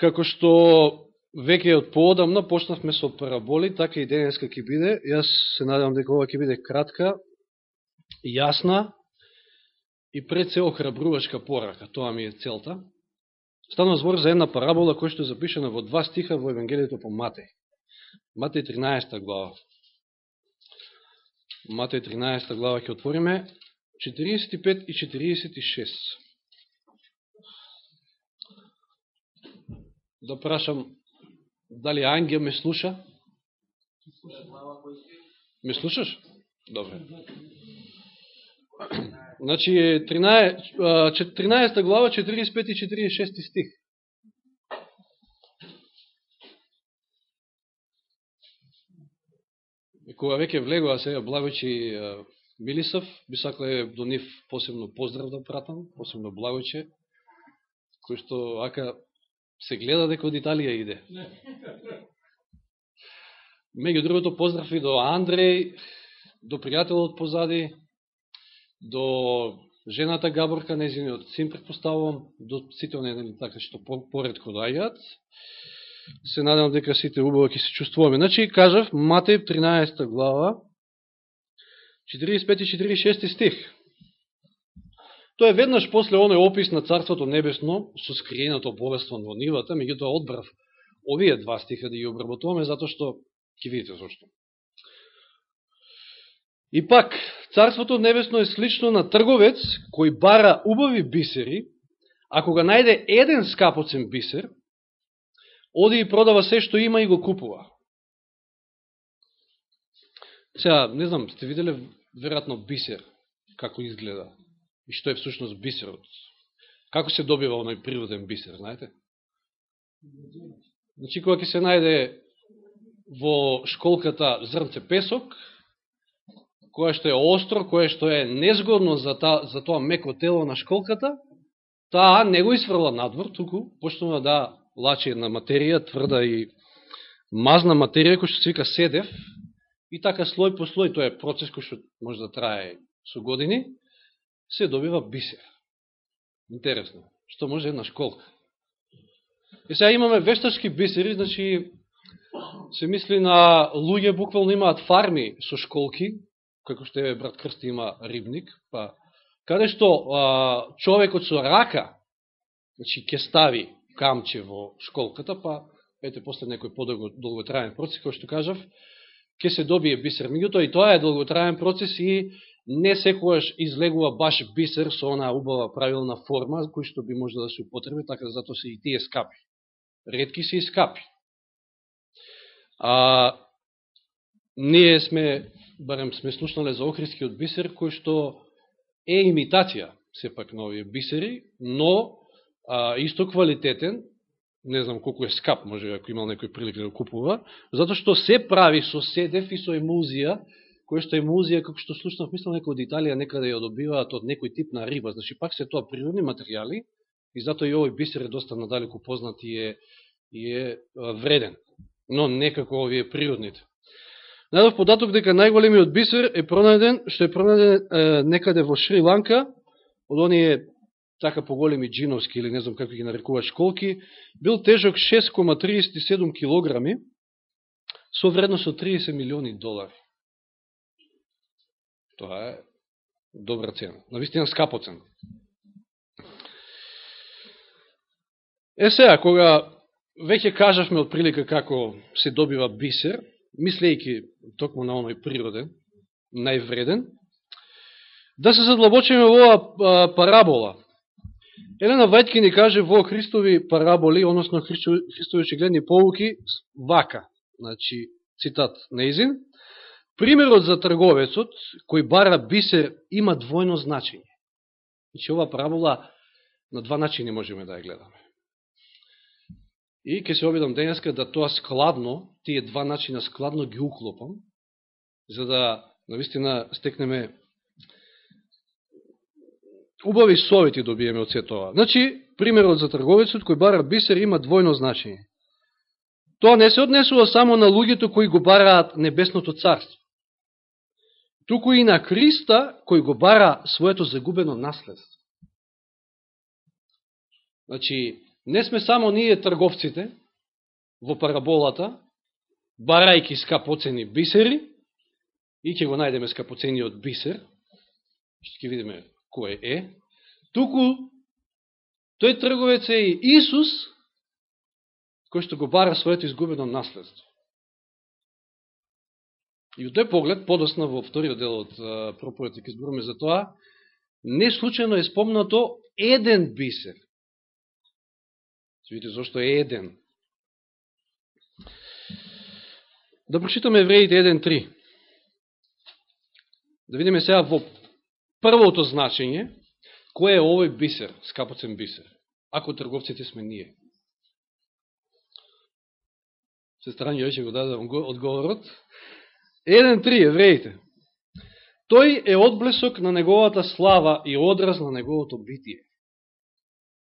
Како што веќе од поодамна почнавме со параболи, така и денеска ќе биде. Јас се надевам дека ова ќе биде кратка, јасна и пред се охрабрувачка порака. Тоа ми е целта. Станува збор за една парабола која што е запишена во два стиха во Евангелието по Матеј. Матеј 13 глава. Матеј 13 глава ќе отвориме 45 и 46. Да прашам дали Ангел ме слуша? Ме слушаш? Добре. Значи, 13, 14 глава, 45 и 46 стих. И кога веќе влегува се Благочи Милисов, би сакле до нив посебно поздрав да пратам, посебно Благоче, кој што ака се гледа дека од Италија иде. Меѓу другото поздрав и до Андреј, до пријателот позади, до жената Габорка, незиниот син предпоставувам, до сите оние така што поредко доаѓаат. Се надам дека сите убаво ќе се чувствуваме. Значи, кажав, Матеј 13 глава, 45 и 46 стих. Тоа е веднаш после оној опис на Царството Небесно со скриеното богатство во нивата, меѓутоа одбрав овие два стиха да ги обработуваме, затоа што ќе видите зашто. И пак, Царството Небесно е слично на трговец кој бара убави бисери, а кога најде еден скапоцен бисер, оди и продава се што има и го купува. Сега, не знам, сте виделе веројатно бисер, како изгледа? И што е всушност бисерот? Како се добива оној природен бисер, знаете? Значи, кога ќе се најде во школката зрнце песок, кое што е остро, кое што е незгодно за, та, за тоа меко тело на школката, таа не го изфрла надвор, туку почнува да лачи една материја, тврда и мазна материја, која што се вика седев, и така слој по слој, тоа е процес кој што може да трае со години, се добива бисер. Интересно. Што може една школка. И сега имаме вештачки бисери, значи се мисли на луѓе буквално имаат фарми со школки, како што е брат Крсти има рибник, па каде што а, човекот со рака, значи ќе стави камче во школката, па ете после некој подолго долготраен процес, кој што кажав, ќе се добие бисер. Меѓутоа и тоа е долготраен процес и не секојаш излегува баш бисер со она убава правилна форма, кој што би можела да се употреби, така да затоа се и тие скапи. Редки се и скапи. А, ние сме, барем сме слушнале за охридскиот бисер, кој што е имитација, сепак на овие бисери, но а, исто квалитетен, не знам колку е скап, може ако имал некој прилик да го купува, затоа што се прави со седев и со емузија, која што музија како што слушнав, мислам некој од Италија некаде ја добиваат од некој тип на риба. Значи, пак се тоа природни материјали и затоа и овој бисер е доста надалеку познат и е, и е вреден. Но некако овие природните. Најдов податок дека најголемиот бисер е пронајден, што е пронајден е, некаде во Шри-Ланка, од оние така поголеми джиновски или не знам како ги нарекуваат школки, бил тежок 6,37 килограми со вредност од 30 милиони долари. Тоа е добра цена. Навистина скапо цена. Е сега, кога веќе кажавме од прилика како се добива бисер, мислејќи токму на оној природен, највреден, да се задлабочиме во оваа парабола. Елена Вајтки ни каже во Христови параболи, односно Христови очигледни поуки, вака, значи, цитат неизин, Примерот за трговецот, кој бара бисер, има двојно значење. Значи, ова правила на два начини можеме да ја гледаме. И ќе се обидам денеска да тоа складно, тие два начина складно ги уклопам, за да навистина стекнеме убави совети добиеме од се тоа. Значи, примерот за трговецот кој бара бисер има двојно значење. Тоа не се однесува само на луѓето кои го бараат небесното царство туку и на Христа, кој го бара своето загубено наследство. Значи, не сме само ние трговците во параболата, барајки скапоцени бисери, и ќе го најдеме скапоцениот бисер, што ќе видиме кој е, туку тој трговец е и Исус, кој што го бара своето изгубено наследство. И во тој поглед, подосна во вториот дел од проповедите ќе зборуваме за тоа, не случайно е спомнато еден бисер. Видите зашто е еден. Да прочитаме Евреите 1.3. Да видиме сега во првото значење, кој е овој бисер, скапоцен бисер, ако трговците сме ние. Сестра Јој го даде одговорот. 1.3, евреите. Тој е одблесок на неговата слава и одраз на неговото битие.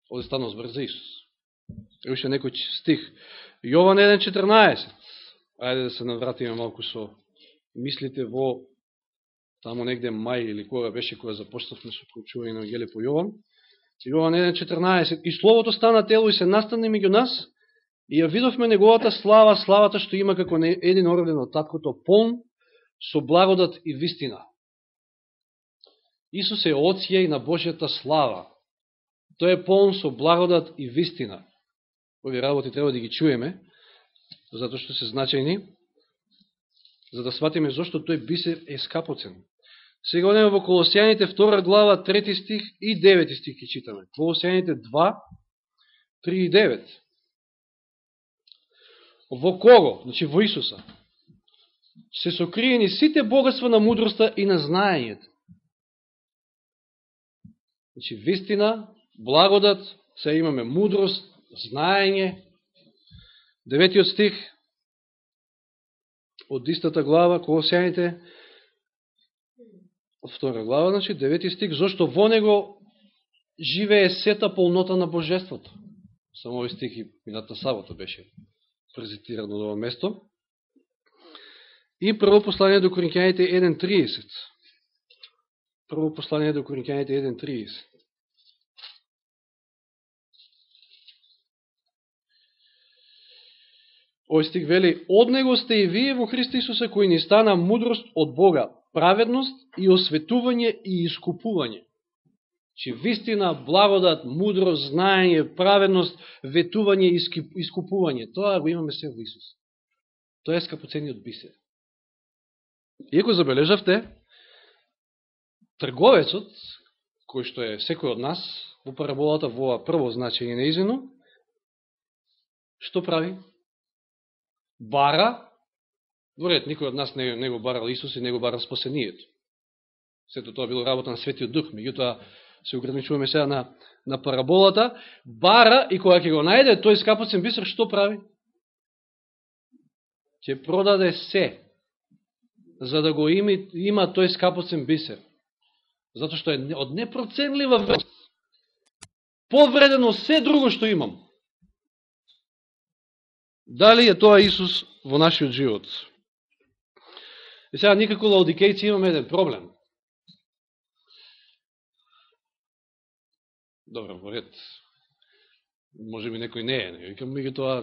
Оде станал збор за Исус. Уште некој стих. Јован 1.14. Ајде да се навратиме малку со мислите во тамо негде мај или кога беше кога започнавме со проучување на Евангелие по Јован. Јован 1.14. И Словото стана тело и се настане меѓу нас, и ја видовме неговата слава, славата што има како един ороден од таткото, полн со благодат и вистина. Исус е оција на Божјата слава. Тој е полн со благодат и вистина. Ови работи треба да ги чуеме, затоа што се значајни, за да сватиме зашто тој бисер е скапоцен. Сега одеме во Колосијаните 2 глава 3 стих и 9 стих ќе читаме. Колосијаните 2, 3 и 9. Во кого? Значи во Исуса. Се сокриени сите богатства на мудроста и на знаењето. Значи, вистина, благодат, се имаме мудрост, знаење. Деветиот стих од истата глава, Колосијаните, втора глава, значи, девети стих, зашто во него живее сета полнота на Божеството. Само овој стих и мината сабота беше презентирано од ова место. И прво послание до Коринќаните 1.30. Прво послание до Коринќаните 1.30. Ој стих вели, од него сте и вие во Христа Исуса, кој ни стана мудрост од Бога, праведност и осветување и искупување. Че вистина, благодат, мудрост, знаење, праведност, ветување и искупување. Тоа го имаме се во Исус. Тоа е скапоцениот бисер. Иако забележавте, трговецот, кој што е секој од нас, во параболата во прво значење неизино, што прави? Бара, дворет, никој од нас не, не го барал Исус и не го барал спасението. Сето тоа било работа на Светиот Дух, меѓутоа се ограничуваме сега на, на параболата, бара и кога ќе го најде, тој скапоцен бисер, што прави? Ќе продаде се, за да го има, има тој скапоцен бисер. Зато што е од непроценлива вредност. Повредено се друго што имам. Дали е тоа Исус во нашиот живот? И сега никако лаодикејци имаме еден проблем. Добро, во ред. Може би некој не е, не викам, меѓу тоа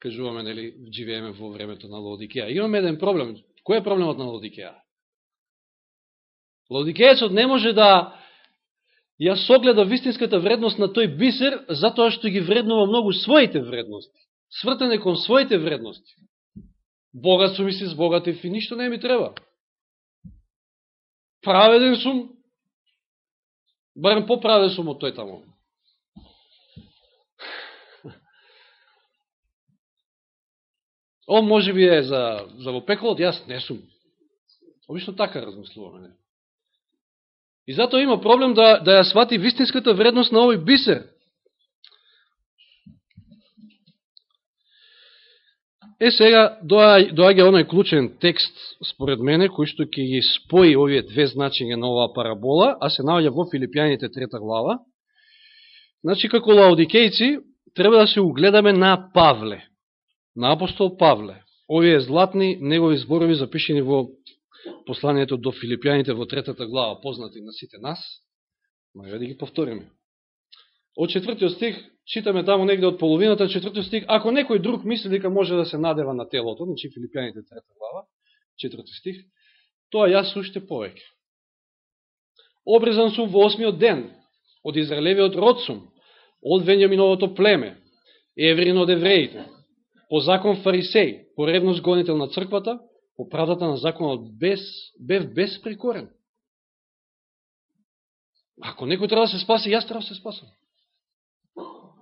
кажуваме, нели, живееме во времето на Лаодикеја. Имаме еден проблем. Кој е проблемот на Лодикеја? Лодикејецот не може да ја согледа вистинската вредност на тој бисер, затоа што ги вреднува многу своите вредности. Свртен е кон своите вредности. Богат сум и си збогатив и ништо не ми треба. Праведен сум, барем поправеден сум од тој тамо. Он може би е за, за во пеколот, јас не сум. Обично така размислуваме. Не? И затоа има проблем да, да ја свати вистинската вредност на овој бисер. Е, сега доаѓа оној клучен текст, според мене, кој што ќе ги спои овие две значења на оваа парабола, а се наоѓа во Филипјаните трета глава. Значи, како лаодикејци, треба да се угледаме на Павле на апостол Павле. Овие златни негови зборови запишени во посланието до Филипјаните во третата глава, познати на сите нас, маја да ги повториме. од четвртиот стих, читаме таму негде од половината, четвртиот стих, ако некој друг мисли дека може да се надева на телото, значи Филипјаните трета глава, четврти стих, тоа јас уште повеќе. Обрезан сум во осмиот ден, од Израелевиот род сум, од Венјаминовото племе, еврин од евреите, по закон фарисеј, по ревност гонител на црквата, по правдата на законот без, бев безпрекорен. Ако некој треба да се спаси, јас треба да се спасам.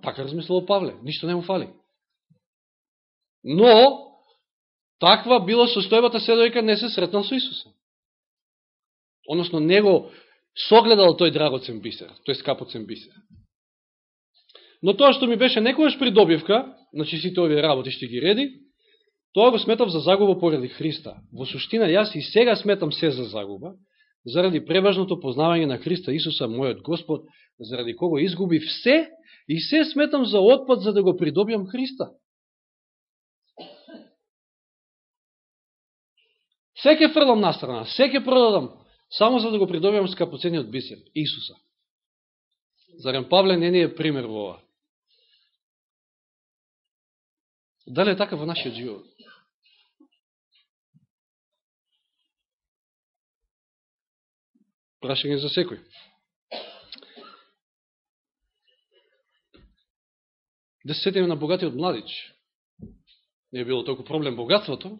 Така размислило Павле, ништо не му фали. Но, таква била состојбата се дојка не се сретнал со Исуса. Односно, него согледал тој драгоцен бисер, тој скапоцен бисер. Но тоа што ми беше некојаш придобивка, значи сите овие работи што ги реди, тоа го сметав за загуба поради Христа. Во суштина, јас и сега сметам се за загуба, заради преважното познавање на Христа Исуса, мојот Господ, заради кого изгубив се и се сметам за отпад за да го придобиам Христа. Се ке фрлам настрана, се ке продадам, само за да го придобиам скапоцениот бисер, Исуса. Зарем Павле не ни е пример во ова. Дали е така во нашиот живот? Прашање за секој. Да се сетиме на богатиот младич. Не е било толку проблем богатството,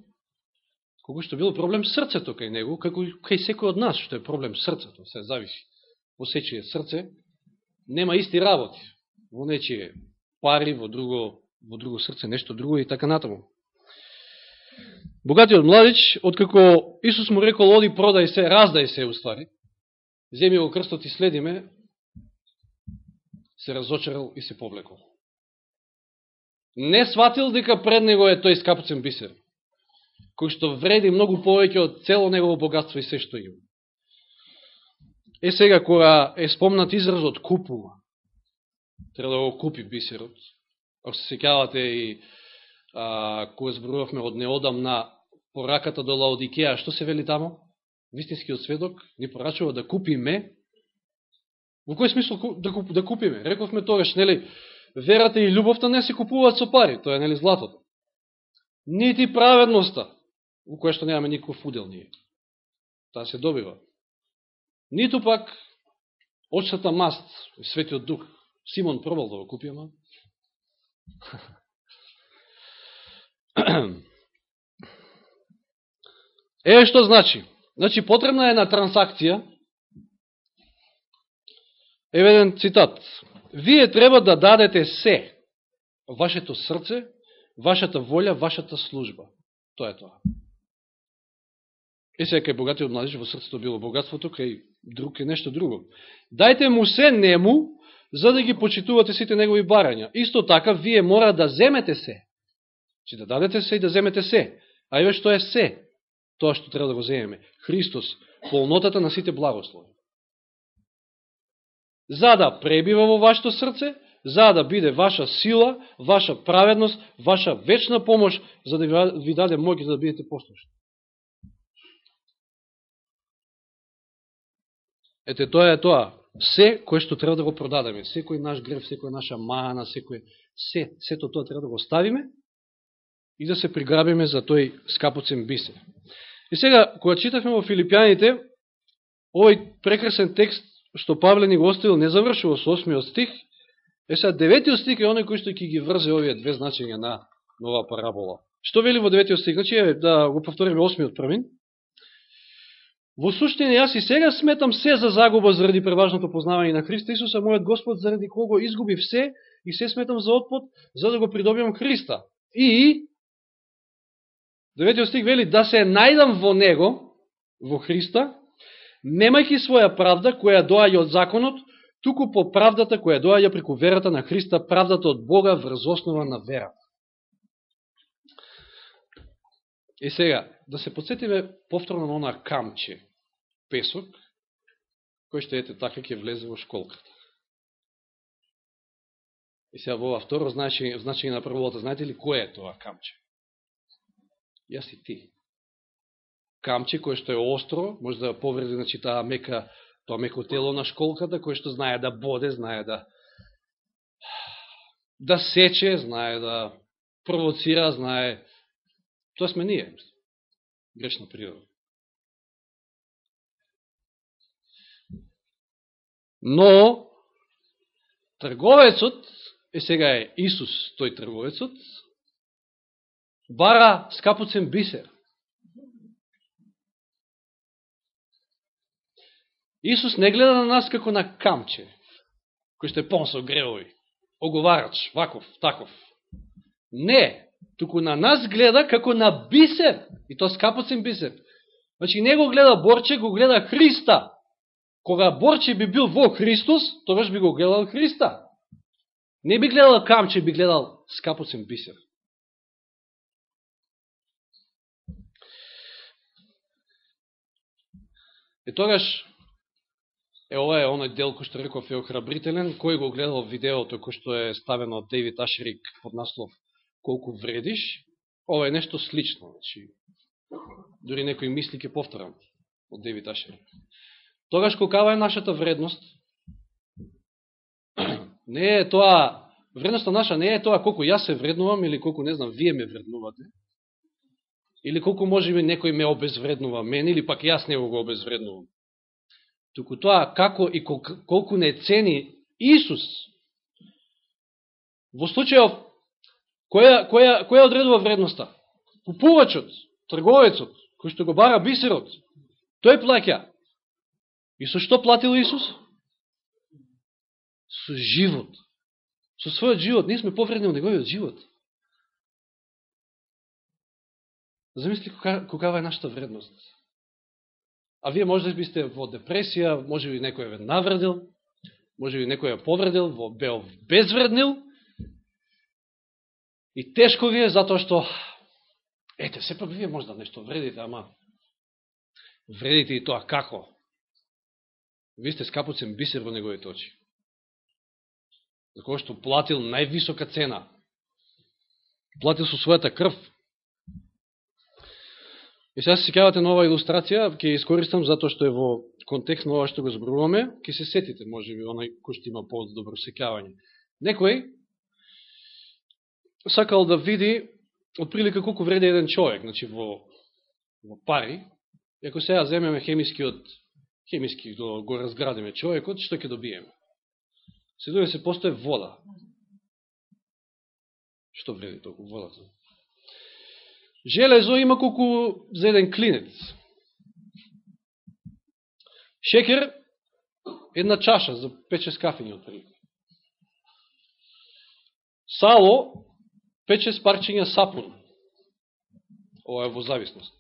колку што било проблем срцето кај него, како кај секој од нас, што е проблем срцето, се зависи. Во сечие срце, нема исти работи. Во нечие пари, во друго, во друго срце, нешто друго и така натаму. Богатиот младич, откако Исус му рекол, оди продај се, раздај се, уствари, земја го крстот и следиме, се разочарал и се повлекол. Не сватил дека пред него е тој скапцен бисер, кој што вреди многу повеќе од цело негово богатство и се што има. Е сега, кога е спомнат изразот купува, треба да го купи бисерот, ако се секјавате и а, кога зборувавме од неодамна пораката до Лаодикеја, што се вели тамо? вистинскиот сведок ни порачува да купиме, во кој смисол да, куп, да купиме? Рековме тогаш, нели, верата и љубовта не се купуваат со пари, тоа е, нели, златото. Нити праведноста, во која што немаме никаков удел ние. Таа се добива. Ниту пак очната маст, светиот дух. Симон пробал да го купи, ама... Е, што значи? Значи, потребна е на трансакција. Еве еден цитат. Вие треба да дадете се. Вашето срце, вашата волја, вашата служба. Тоа е тоа. И сега кај богатиот младеж во срцето било богатството, кај друг е нешто друго. Дајте му се нему, за да ги почитувате сите негови барања. Исто така, вие мора да земете се. Че да дадете се и да земете се. А еве што е се? тоа што треба да го земеме. Христос, полнотата на сите благослови. За да пребива во вашето срце, за да биде ваша сила, ваша праведност, ваша вечна помош, за да ви даде моќ да бидете послушни. Ете, тоа е тоа. Се кое што треба да го продадеме, секој наш грев, секоја наша мана, секој се, сето тоа треба да го ставиме и да се приграбиме за тој скапоцен бисер. И сега, кога читавме во Филипјаните, овој прекрасен текст што Павле ни го оставил не завршува со 8 стих, е сега 9 стих е оној кој што ќе ги врзе овие две значења на нова парабола. Што вели во 9 стих? Значи, е, да го повториме 8 првин. Во суштина, јас и сега сметам се за загуба заради преважното познавање на Христа Исуса, мојот Господ, заради кого изгубив се и се сметам за отпот, за да го придобиам Христа. И Деветиот стих вели да се најдам во Него, во Христа, немајќи своја правда која доаѓа од законот, туку по правдата која доаѓа преку верата на Христа, правдата од Бога врз основа на верата. И сега, да се подсетиме повторно на она камче, песок, кој што ете така ќе влезе во школката. И сега во второ значење, значење на првото знаете ли кое е тоа камче? јас и ти. Камче кое што е остро, може да повреди значи, таа мека, тоа меко тело на школката, кое што знае да боде, знае да да сече, знае да провоцира, знае... Тоа сме ние, грешна природа. Но, трговецот, е сега е Исус, тој трговецот, бара скапоцен бисер. Исус не гледа на нас како на камче, кој што е пон со гревови, оговарач, ваков, таков. Не, туку на нас гледа како на бисер, и то скапоцен бисер. Значи, не го гледа Борче, го гледа Христа. Кога Борче би бил во Христос, тогаш би го гледал Христа. Не би гледал камче, би гледал скапоцен бисер. И тогаш, е ова е оној дел кој што реков е охрабрителен, кој го гледал видеото кој што е ставено од Дейвид Ашерик под наслов Колку вредиш, ова е нешто слично. Значи, дори некои мисли ке повторам од Дейвид Ашер. Тогаш колкава е нашата вредност? Не е тоа, вредноста наша не е тоа колку јас се вреднувам или колку, не знам, вие ме вреднувате. Или колку може би некој ме обезвреднува мен, или пак јас него го обезвреднувам. Туку тоа како и колку не цени Исус. Во случајов, која, која, која одредува вредноста? Купувачот, трговецот, кој што го бара бисерот, тој плаќа. И со што платил Исус? Со живот. Со својот живот. Ние сме повредни од неговиот живот. Замисли кога е нашата вредност. А вие може да сте во депресија, може би некој ве навредил, може би некој ја повредил, во бео безвреднил, и тешко ви е затоа што, ете, сепак вие може да нешто вредите, ама вредите и тоа како? Ви сте скапоцен бисер во неговите очи. За кој што платил највисока цена. Платил со својата крв. И сега се секавате на оваа илустрација, ќе искористам затоа што е во контекст на ова што го зборуваме, ќе се сетите, може би, онај кој што има повод добро секавање. Некој сакал да види отприлика колку вреди еден човек, значи во, во пари, и ако сега земеме хемискиот хемиски да го разградиме човекот, што ќе добиеме? Се дојде се вода. Што вреди толку водата? Железо има колку за еден клинец. Шекер, една чаша за 5-6 кафени од. Сало, 5-6 парчиња сапун. Ова е во зависност.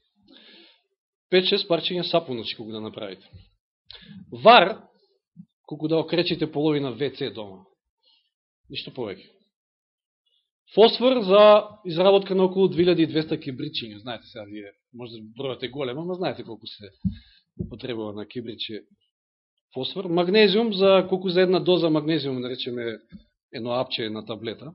5-6 парчиња сапун, значи, кога да направите. Вар, колку да окречите половина ВЦ дома. Ништо повеќе. Фосфор за изработка на околу 2200 кибричиња. Знаете сега вие, може да бројате голема, но знаете колку се употребува на кибриче фосфор. Магнезиум за колку за една доза магнезиум, наречеме едно апче на таблета.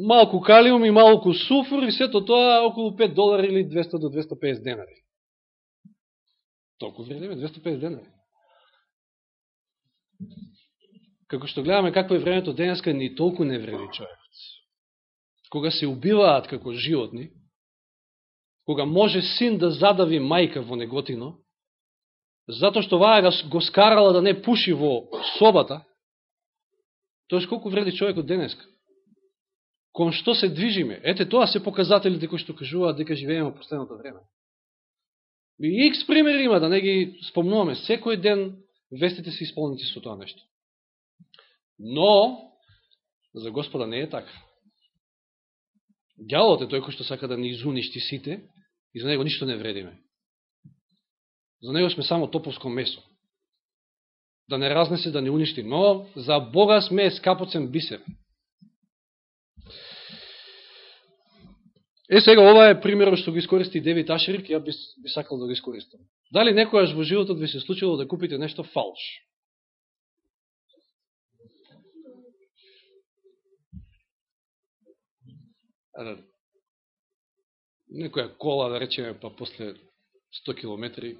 Малку калиум и малку суфур и сето тоа околу 5 долари или 200 до 250 денари. Толку време, 250 денари. Како што гледаме какво е времето денеска, ни толку не вреди човекот. Кога се убиваат како животни, кога може син да задави мајка во неготино, затоа што ваа го скарала да не пуши во собата, тоа колку вреди човекот денеска. Кон што се движиме? Ете, тоа се показателите кои што кажуваат дека живееме во последното време. И икс примери има, да не ги спомнуваме. Секој ден вестите се исполнити со тоа нешто. Но, за Господа не е така. Дјаволот е тој кој што сака да ни изуништи сите и за него ништо не вредиме. За него сме само топовско месо. Да не разнесе, да не уништи. Но за Бога сме скапоцен бисер. Е, сега, ова е примерот што го искористи Девид Ашерик, ја би, би сакал да го искористам. Дали некојаш во животот ви се случило да купите нешто фалш? Некоја кола, да речеме, па после 100 километри,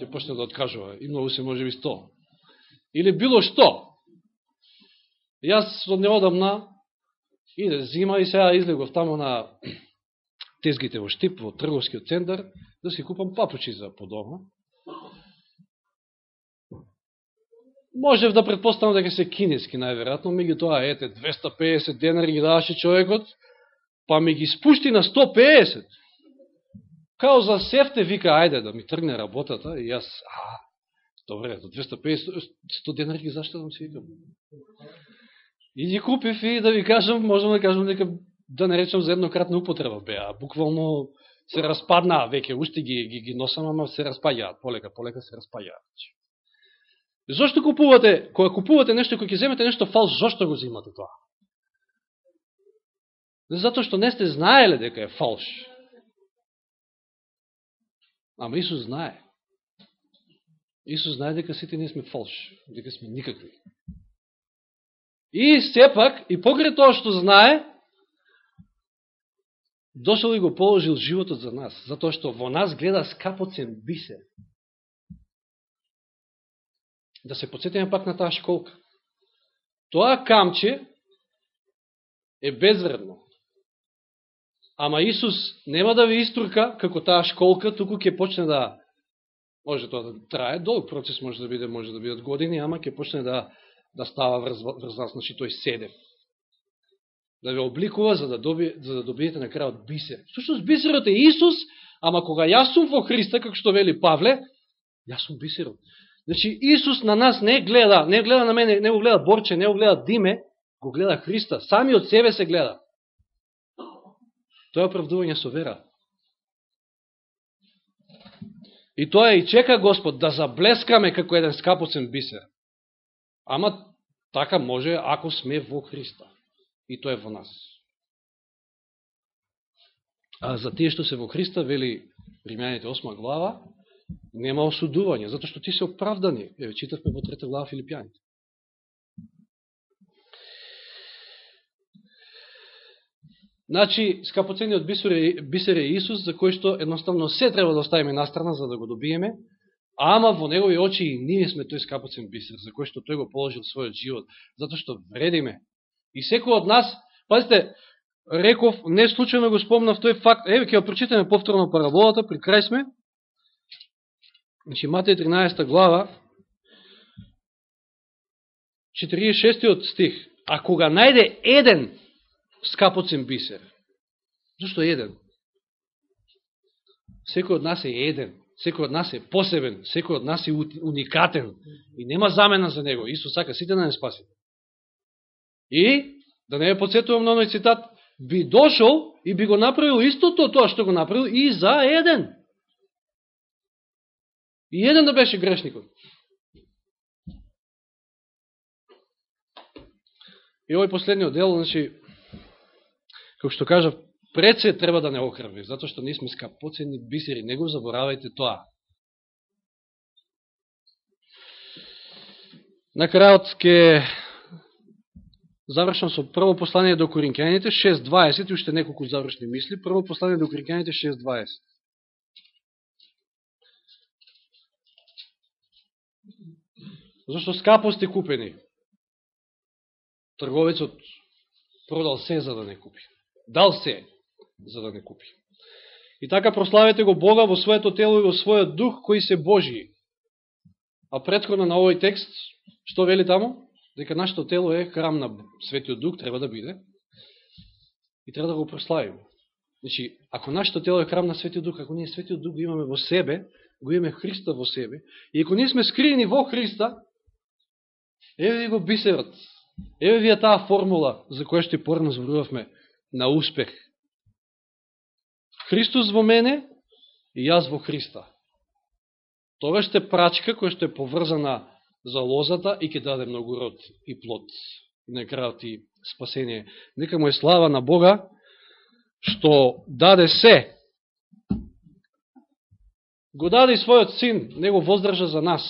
ќе почне да откажува. И многу се може би 100. Или било што. Јас од неодамна иде зима и сега излегов таму на тезгите во Штип, во трговскиот центар, да си купам папучи за подома. Можев да предпоставам дека се кинески, најверојатно, меѓу тоа, ете, 250 денари ги даваше човекот, па ми ги спушти на 150. Као за сефте вика, ајде да ми тргне работата, и јас, а, добре, до 250, 100 денари ги заштадам се викам. И ги купив и да ви кажам, можам да кажам дека да не речем за еднократна употреба беа. Буквално се распаднаа веќе, уште ги, ги, ги носам, ама се распаѓаат, полека, полека се распаѓаат. Зошто купувате, кога купувате нешто, кога ќе земете нешто фалш, зошто го земате тоа? Затоа што не сте знаеле дека е фалш. Ама Исус знае. Исус знае дека сите ние сме фалш, дека сме никакви. И сепак, и покрај тоа што знае, дошол и го положил животот за нас, затоа што во нас гледа скапоцен бисер. Да се подсетиме пак на таа школка. Тоа камче е безвредно. Ама Исус нема да ви истурка како таа школка, туку ќе почне да може тоа да трае, долг процес може да биде, може да бидат години, ама ќе почне да да става врз, врз нас, значи тој седев. Да ве обликува за да, доби, за да добиете на крајот бисер. Сушност бисерот е Исус, ама кога јас сум во Христа, како што вели Павле, јас сум бисерот. Значи Исус на нас не гледа, не гледа на мене, не го гледа Борче, не го гледа Диме, го гледа Христа. Сами од себе се гледа. Тоа е оправдување со вера. И тоа и чека Господ да заблескаме како еден скапоцен бисер. Ама така може ако сме во Христа. И тоа е во нас. А за тие што се во Христа, вели Римјаните 8 глава, нема осудување, затоа што ти се оправдани. Еве, читавме во трета глава Филипјаните. Значи, скапоцениот бисер е, бисер е Исус, за кој што едноставно се треба да оставиме настрана за да го добиеме, ама во негови очи и ние сме тој скапоцен бисер, за кој што тој го положил својот живот, затоа што вредиме. И секој од нас, пазите, реков, не случайно го спомнав тој факт, еве ќе ја прочитаме повторно параболата, при крај сме, значи Матеј 13 глава, 46 стих, а кога најде еден скапоцен бисер. зашто еден? Секој од нас е еден. Секој од нас е посебен. Секој од нас е уникатен. И нема замена за него. Исус сака сите да не спаси. И, да не ја подсетувам на оној цитат, би дошол и би го направил истото тоа што го направил и за еден. И еден да беше грешникот. И овој последниот дел, значи, како што кажа, пред се треба да не окрви, затоа што ние сме скапоцени бисери, не го заборавајте тоа. На крајот ке завршам со прво послание до Коринќаните 6.20 и уште неколку завршни мисли. Прво послание до Коринќаните 6.20. Зашто скапо сте купени. Трговецот продал се за да не купи. Дал се, за да не купи. И така прославете го Бога во своето тело и во својот дух, кои се Божии. А предходно на овој текст, што вели таму? Дека нашето тело е храм на Светиот Дух, треба да биде. И треба да го прославиме. Значи, ако нашето тело е храм на Светиот Дух, ако ние Светиот Дух го имаме во себе, го имаме Христа во себе, и ако ние сме скриени во Христа, еве ви го бисерот. Еве ви е таа формула за која што и порно зборувавме на успех. Христос во мене и јас во Христа. Тоа ще прачка која што е поврзана за лозата и ќе даде многу род и плод. И на крајот и спасение. Нека му е слава на Бога, што даде се. Го даде и својот син, него воздржа за нас,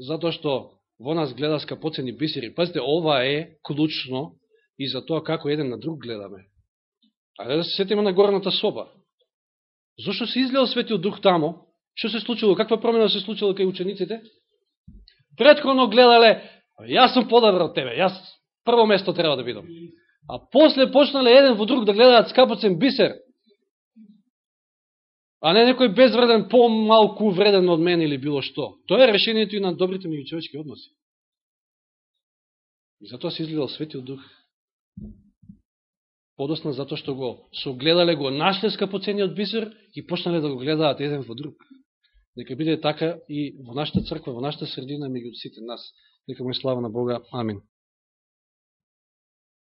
затоа што во нас гледа скапоцени бисери. Пазите, ова е клучно и за тоа како еден на друг гледаме. А да се сетиме на горната соба. Зошто се излеал светиот дух тамо? Што се случило? Каква промена се случила кај учениците? Предходно гледале, јас сум подобар од тебе, јас прво место треба да бидам. А после почнале еден во друг да гледаат скапоцен бисер, а не некој безвреден, помалку вреден од мен или било што. Тоа е решението и на добрите меѓучовечки односи. И затоа се изгледал Светиот Дух. Подосна затоа што го согледале, го нашле скапоцениот бисер и почнале да го гледаат еден во друг. Нека биде така и во нашата црква, во нашата средина, меѓу сите нас. Нека му е слава на Бога. Амин.